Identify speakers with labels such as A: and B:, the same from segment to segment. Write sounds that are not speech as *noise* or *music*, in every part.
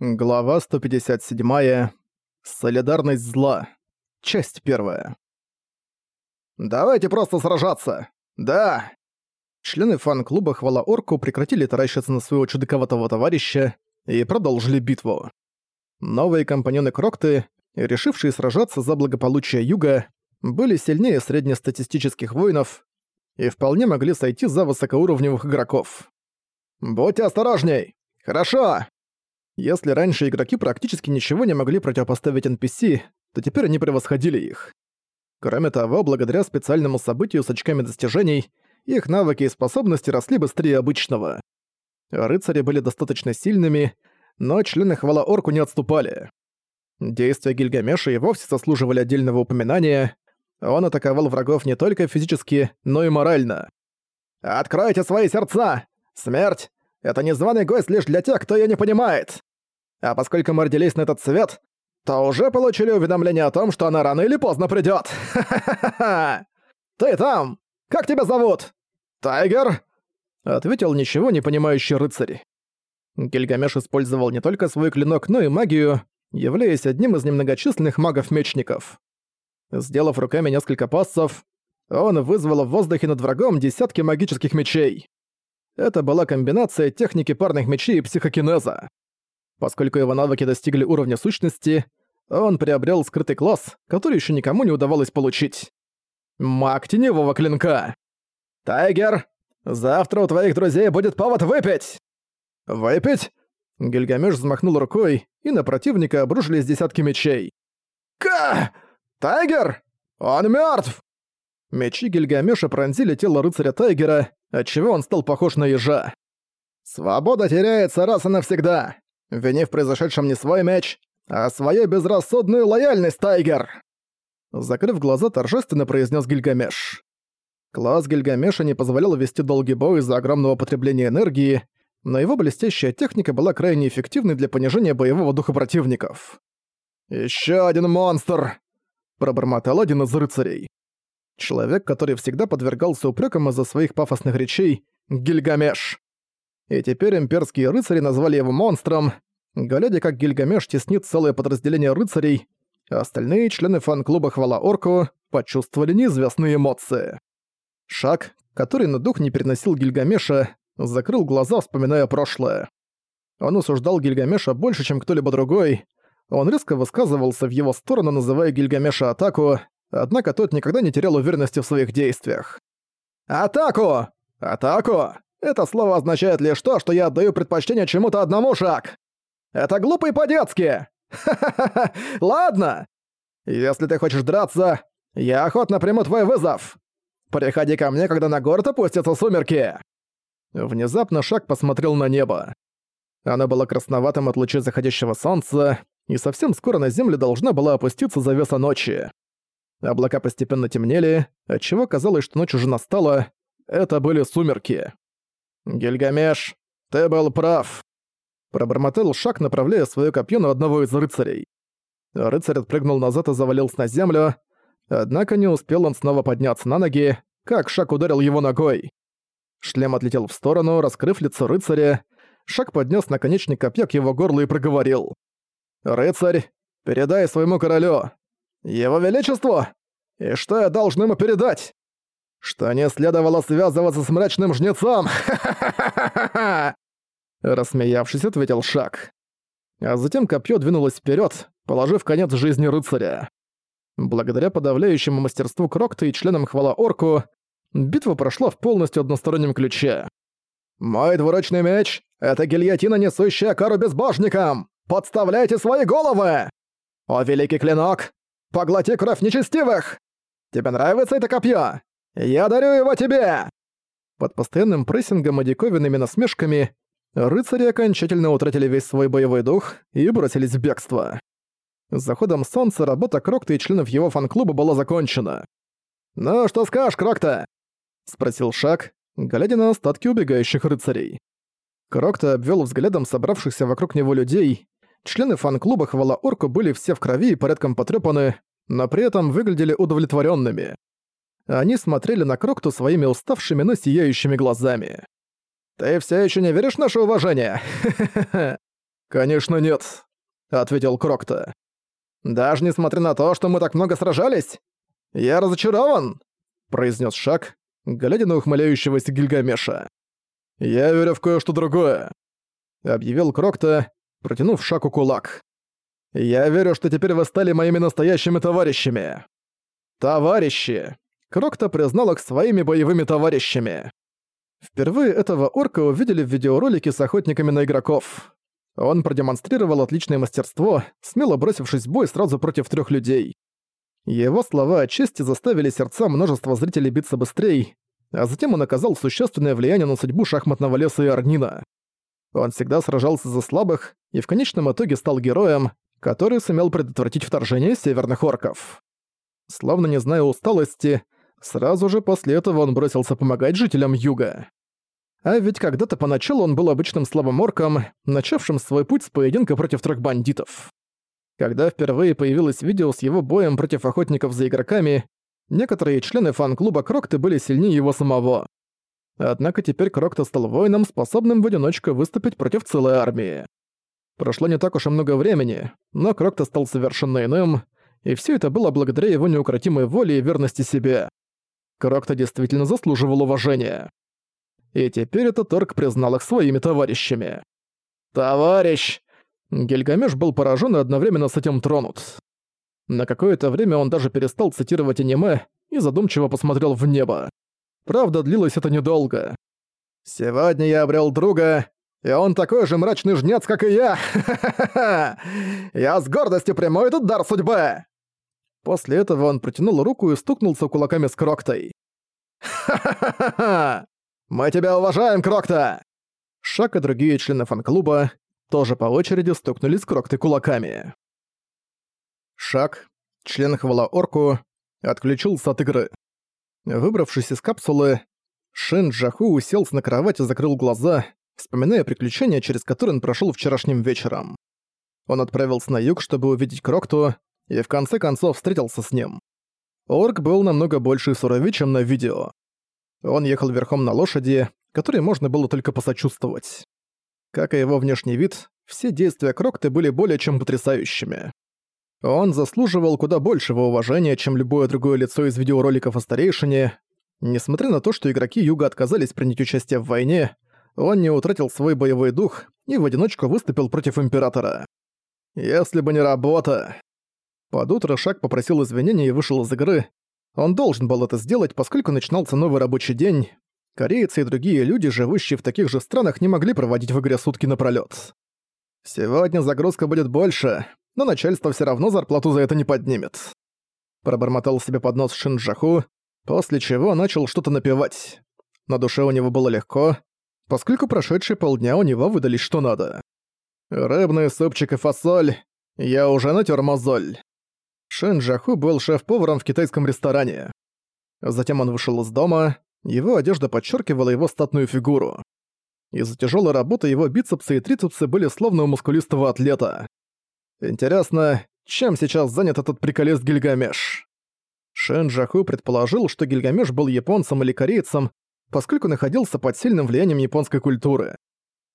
A: Глава 157. Солидарность зла. Часть первая. «Давайте просто сражаться! Да!» Члены фан-клуба «Хвала Орку» прекратили таращиться на своего чудаковатого товарища и продолжили битву. Новые компаньоны Крокты, решившие сражаться за благополучие Юга, были сильнее среднестатистических воинов и вполне могли сойти за высокоуровневых игроков. «Будьте осторожней! Хорошо!» Если раньше игроки практически ничего не могли противопоставить NPC, то теперь они превосходили их. Кроме того, благодаря специальному событию с очками достижений, их навыки и способности росли быстрее обычного. Рыцари были достаточно сильными, но члены хвала орку не отступали. Действия Гильгамеша и вовсе заслуживали отдельного упоминания. Он атаковал врагов не только физически, но и морально. «Откройте свои сердца! Смерть — это незваный гость лишь для тех, кто её не понимает!» А поскольку мы родились на этот свет, то уже получили уведомление о том, что она рано или поздно придёт. *laughs* Ты там! Как тебя зовут? Тайгер? Ответил ничего не понимающий рыцарь. Гильгамеш использовал не только свой клинок, но и магию, являясь одним из немногочисленных магов-мечников. Сделав руками несколько пассов, он вызвал в воздухе над врагом десятки магических мечей. Это была комбинация техники парных мечей и психокинеза. Поскольку его навыки достигли уровня сущности, он приобрел скрытый класс, который еще никому не удавалось получить. Маг теневого клинка. «Тайгер, завтра у твоих друзей будет повод выпить!» «Выпить?» Гильгамеш взмахнул рукой, и на противника обрушились десятки мечей. «Ка! Тайгер! Он мертв! Мечи Гильгамеша пронзили тело рыцаря Тайгера, отчего он стал похож на ежа. «Свобода теряется раз и навсегда! Винив в произошедшем не свой меч, а свою безрассудную лояльность, Тайгер!» Закрыв глаза, торжественно произнес Гильгамеш. Класс Гильгамеша не позволял вести долгий бой из-за огромного потребления энергии, но его блестящая техника была крайне эффективной для понижения боевого духа противников. Еще один монстр!» – пробормотал один из рыцарей. Человек, который всегда подвергался упрекам из-за своих пафосных речей – Гильгамеш и теперь имперские рыцари назвали его монстром. Глядя, как Гильгамеш теснит целое подразделение рыцарей, а остальные члены фан-клуба «Хвала Орку» почувствовали неизвестные эмоции. Шаг, который на дух не переносил Гильгамеша, закрыл глаза, вспоминая прошлое. Он осуждал Гильгамеша больше, чем кто-либо другой. Он резко высказывался в его сторону, называя Гильгамеша атаку, однако тот никогда не терял уверенности в своих действиях. «Атаку! Атаку!» Это слово означает лишь то, что я отдаю предпочтение чему-то одному, Шак. Это глупо и по-детски. Ха-ха-ха, *laughs* ладно. Если ты хочешь драться, я охотно приму твой вызов. Приходи ко мне, когда на город опустятся сумерки. Внезапно Шак посмотрел на небо. Оно было красноватым от лучей заходящего солнца, и совсем скоро на землю должна была опуститься завеса ночи. Облака постепенно темнели, отчего казалось, что ночь уже настала. Это были сумерки. «Гильгамеш, ты был прав!» Пробормотал шаг, направляя свое копье на одного из рыцарей. Рыцарь отпрыгнул назад и завалился на землю, однако не успел он снова подняться на ноги, как шаг ударил его ногой. Шлем отлетел в сторону, раскрыв лицо рыцаря, шаг поднес наконечник копья к его горлу и проговорил. «Рыцарь, передай своему королю! Его Величество! И что я должен ему передать?» что не следовало связываться с мрачным жнецом. *laughs* Рассмеявшись, ответил Шак. А затем копье двинулось вперед, положив конец жизни рыцаря. Благодаря подавляющему мастерству Крокта и членам хвала Орку, битва прошла в полностью одностороннем ключе. «Мой двуручный меч — это гильотина, несущая кару безбожникам! Подставляйте свои головы! О, великий клинок! Поглоти кровь нечестивых! Тебе нравится это копье? «Я дарю его тебе!» Под постоянным прессингом и диковинными насмешками рыцари окончательно утратили весь свой боевой дух и бросились в бегство. С заходом солнца работа Крокта и членов его фан-клуба была закончена. «Ну, что скажешь, Крокта?» — спросил Шак, глядя на остатки убегающих рыцарей. Крокта обвел взглядом собравшихся вокруг него людей. Члены фан-клуба Хвала Орку были все в крови и порядком потрепаны, но при этом выглядели удовлетворенными. Э, они смотрели на Крокту своими уставшими, но сияющими глазами. «Ты все еще не веришь в наше уважение?» *laughs* «Конечно нет», — ответил Крокта. «Даже несмотря на то, что мы так много сражались, я разочарован», — произнес Шак, глядя на ухмыляющегося Гильгамеша. «Я верю в кое-что другое», — объявил Крокта, протянув Шаку кулак. «Я верю, что теперь вы стали моими настоящими товарищами». «Товарищи!» Крокта признал их своими боевыми товарищами. Впервые этого орка увидели в видеоролике с охотниками на игроков. Он продемонстрировал отличное мастерство, смело бросившись в бой сразу против трех людей. Его слова о чести заставили сердца множества зрителей биться быстрее, а затем он оказал существенное влияние на судьбу шахматного леса и Арнина. Он всегда сражался за слабых и в конечном итоге стал героем, который сумел предотвратить вторжение северных орков. Словно не зная усталости, Сразу же после этого он бросился помогать жителям Юга. А ведь когда-то поначалу он был обычным слабоморком, начавшим свой путь с поединка против трех бандитов. Когда впервые появилось видео с его боем против охотников за игроками, некоторые члены фан-клуба Крокты были сильнее его самого. Однако теперь Крокта стал воином, способным в одиночку выступить против целой армии. Прошло не так уж и много времени, но Крокта стал совершенно иным, и все это было благодаря его неукротимой воле и верности себе. Крокта действительно заслуживал уважения. И теперь этот орк признал их своими товарищами. «Товарищ!» Гильгамеш был поражен и одновременно с этим тронут. На какое-то время он даже перестал цитировать аниме и задумчиво посмотрел в небо. Правда, длилось это недолго. «Сегодня я обрел друга, и он такой же мрачный жнец, как и я! *laughs* Я с гордостью приму этот дар судьбы!» После этого он протянул руку и стукнулся кулаками с Кроктой. «Ха-ха-ха-ха! *laughs* Мы тебя уважаем, Крокта!» Шак и другие члены фан-клуба тоже по очереди стукнули с Крокты кулаками. Шак, член хвала Орку, отключился от игры. Выбравшись из капсулы, Шин Джаху уселся на кровать и закрыл глаза, вспоминая приключения, через которые он прошел вчерашним вечером. Он отправился на юг, чтобы увидеть Крокту, и в конце концов встретился с ним. Орк был намного больше и суровее, чем на видео. Он ехал верхом на лошади, которой можно было только посочувствовать. Как и его внешний вид, все действия Крокты были более чем потрясающими. Он заслуживал куда большего уважения, чем любое другое лицо из видеороликов о старейшине. Несмотря на то, что игроки Юга отказались принять участие в войне, он не утратил свой боевой дух и в одиночку выступил против Императора. «Если бы не работа», под утро Шак попросил извинения и вышел из игры. Он должен был это сделать, поскольку начинался новый рабочий день. Корейцы и другие люди, живущие в таких же странах, не могли проводить в игре сутки напролёт. «Сегодня загрузка будет больше, но начальство все равно зарплату за это не поднимет». Пробормотал себе под нос Шинджаху, после чего начал что-то напевать. На душе у него было легко, поскольку прошедшие полдня у него выдались что надо. «Рыбный супчик и фасоль, я уже натер мозоль». Шин Джаху был шеф-поваром в китайском ресторане. Затем он вышел из дома, его одежда подчеркивала его статную фигуру. Из-за тяжелой работы его бицепсы и трицепсы были словно у мускулистого атлета. Интересно, чем сейчас занят этот приколест Гильгамеш? Шэн Джаху предположил, что Гильгамеш был японцем или корейцем, поскольку находился под сильным влиянием японской культуры.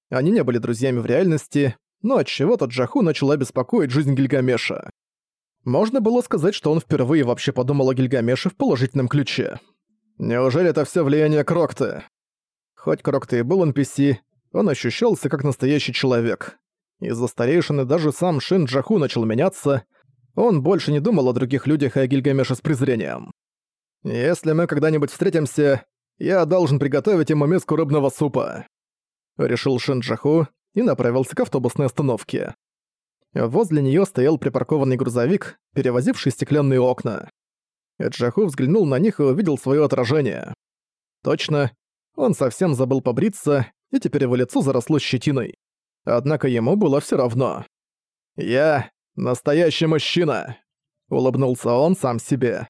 A: Они не были друзьями в реальности, но от чего то Джаху начала беспокоить жизнь Гильгамеша. Можно было сказать, что он впервые вообще подумал о Гильгамеше в положительном ключе. Неужели это все влияние Крокта? Хоть Крокта и был NPC, он ощущался как настоящий человек. Из-за старейшины даже сам Шин Джаху начал меняться. Он больше не думал о других людях и о Гильгамеше с презрением. «Если мы когда-нибудь встретимся, я должен приготовить ему миску рыбного супа», — решил Шин Джаху и направился к автобусной остановке. Возле нее стоял припаркованный грузовик, перевозивший стеклянные окна. Джаху взглянул на них и увидел свое отражение. Точно, он совсем забыл побриться, и теперь его лицо заросло щетиной. Однако ему было все равно. «Я настоящий мужчина!» — улыбнулся он сам себе.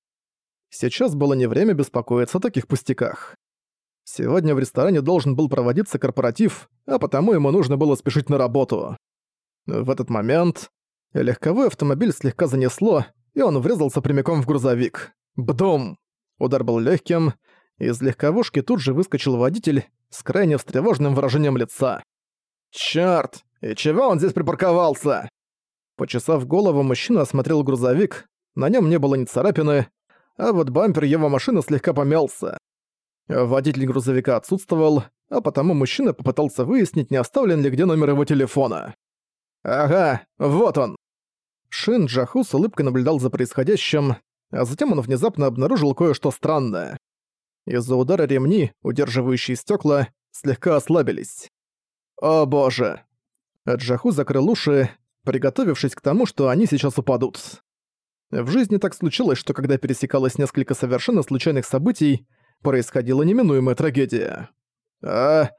A: Сейчас было не время беспокоиться о таких пустяках. Сегодня в ресторане должен был проводиться корпоратив, а потому ему нужно было спешить на работу. В этот момент легковой автомобиль слегка занесло, и он врезался прямиком в грузовик. Бдом! Удар был легким, из легковушки тут же выскочил водитель с крайне встревоженным выражением лица. «Чёрт! И чего он здесь припарковался?» Почесав голову, мужчина осмотрел грузовик, на нем не было ни царапины, а вот бампер его машины слегка помялся. Водитель грузовика отсутствовал, а потому мужчина попытался выяснить, не оставлен ли где номер его телефона. «Ага, вот он!» Шин Джаху с улыбкой наблюдал за происходящим, а затем он внезапно обнаружил кое-что странное. Из-за удара ремни, удерживающие стекла, слегка ослабились. «О боже!» Джаху закрыл уши, приготовившись к тому, что они сейчас упадут. В жизни так случилось, что когда пересекалось несколько совершенно случайных событий, происходила неминуемая трагедия. А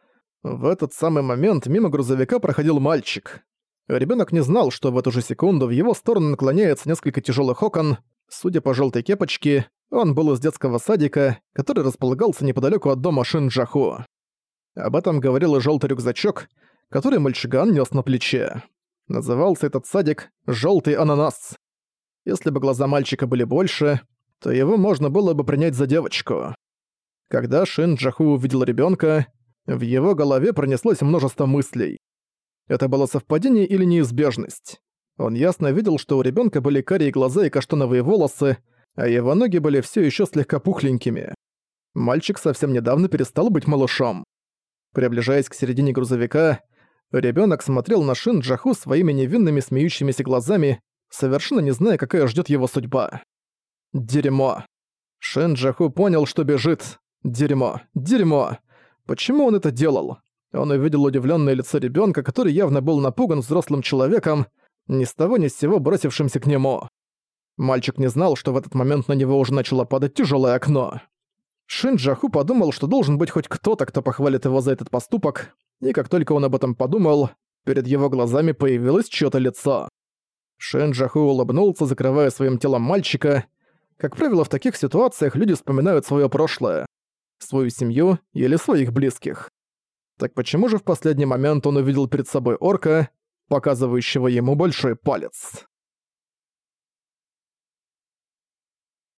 A: в этот самый момент мимо грузовика проходил мальчик. Ребенок не знал, что в эту же секунду в его сторону наклоняется несколько тяжелых окон. Судя по желтой кепочке, он был из детского садика, который располагался неподалеку от дома Шинджаху. Об этом говорил и желтый рюкзачок, который мальчиган нес на плече. Назывался этот садик «Желтый ананас». Если бы глаза мальчика были больше, то его можно было бы принять за девочку. Когда Шин Джаху увидел ребенка, в его голове пронеслось множество мыслей. Это было совпадение или неизбежность? Он ясно видел, что у ребенка были карие глаза и каштановые волосы, а его ноги были все еще слегка пухленькими. Мальчик совсем недавно перестал быть малышом. Приближаясь к середине грузовика, ребенок смотрел на Шин Джаху своими невинными смеющимися глазами, совершенно не зная, какая ждет его судьба. Дерьмо. Шин Джаху понял, что бежит. Дерьмо, дерьмо. Почему он это делал? Он увидел удивленное лицо ребенка, который явно был напуган взрослым человеком, ни с того ни с сего бросившимся к нему. Мальчик не знал, что в этот момент на него уже начало падать тяжелое окно. Шинджаху подумал, что должен быть хоть кто-то, кто похвалит его за этот поступок, и как только он об этом подумал, перед его глазами появилось чьё-то лицо. Шинджаху улыбнулся, закрывая своим телом мальчика. Как правило, в таких ситуациях люди вспоминают свое прошлое, свою семью или своих близких. Так почему же в последний момент он увидел перед собой орка, показывающего ему большой палец?